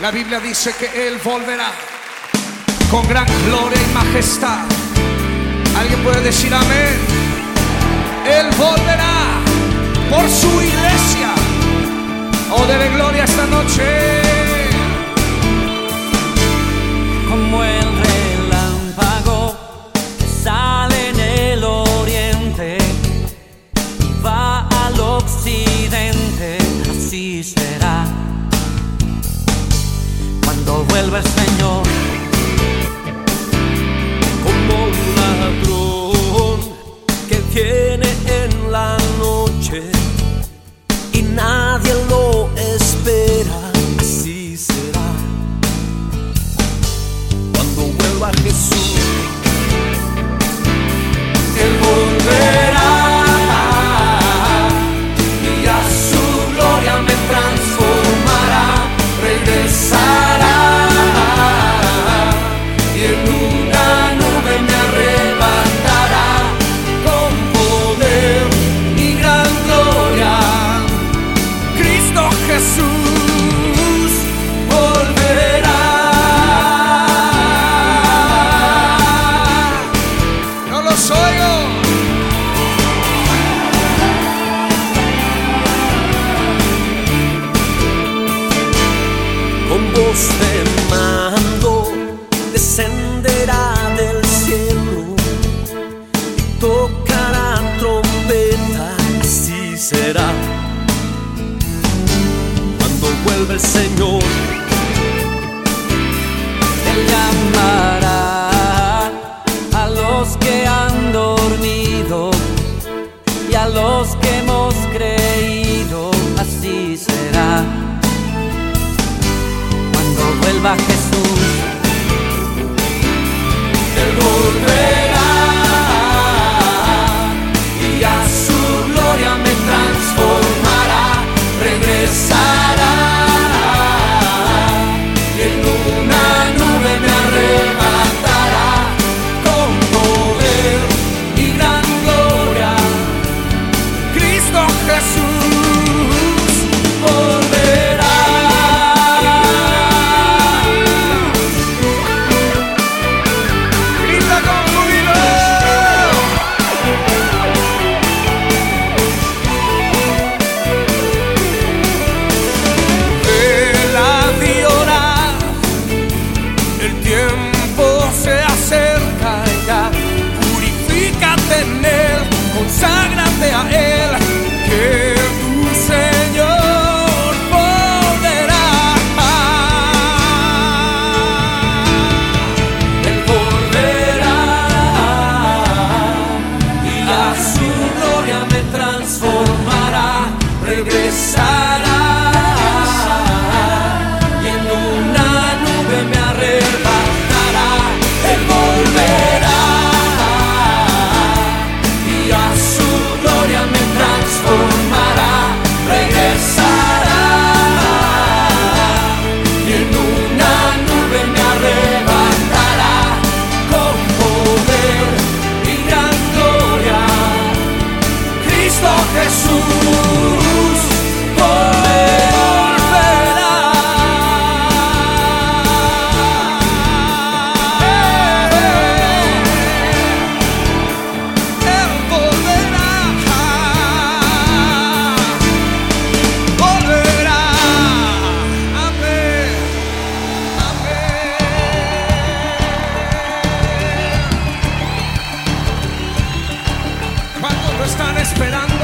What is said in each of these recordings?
La Biblia dice que Él volverá con gran gloria y majestad. ¿Alguien puede decir amén? Él volverá por su iglesia. Oh, debe gloria esta noche. Vuelva el Señor, tocará trompeta, así será. Cuando vuelva el Señor, Él llamará a los que han dormido y a los que hemos creído, así será. Cuando vuelva Jesús, lo están esperando.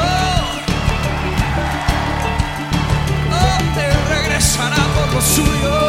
Oh, regresará por lo suyo.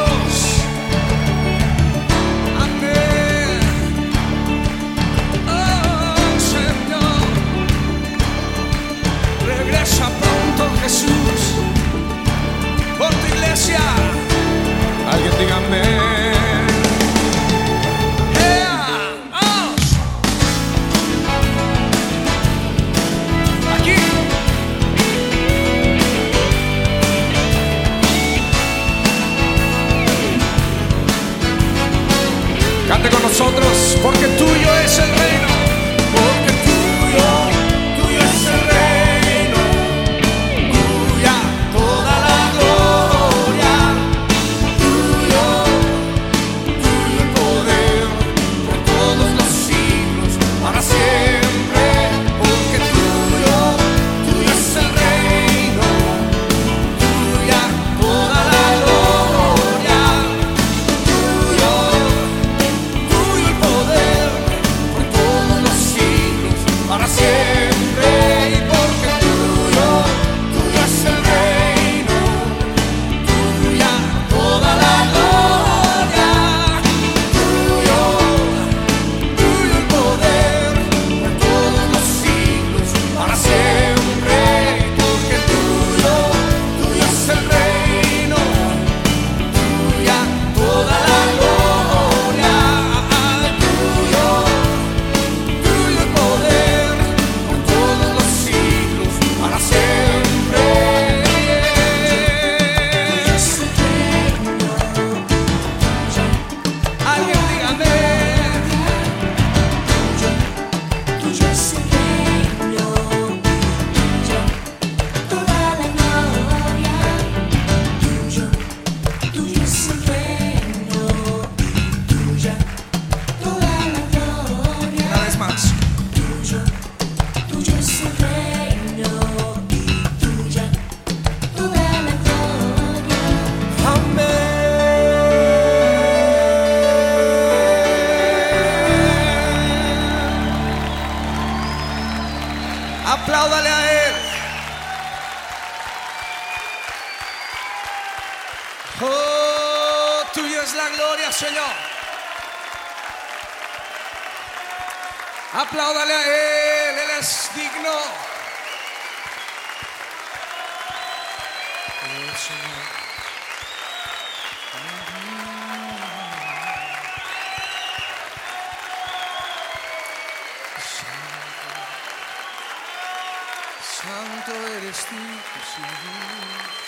Oh, tuyo es la gloria, Señor. Apláudale a Él, Él es digno. Oh, Santo eres tú, Jesús.